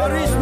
Aristo.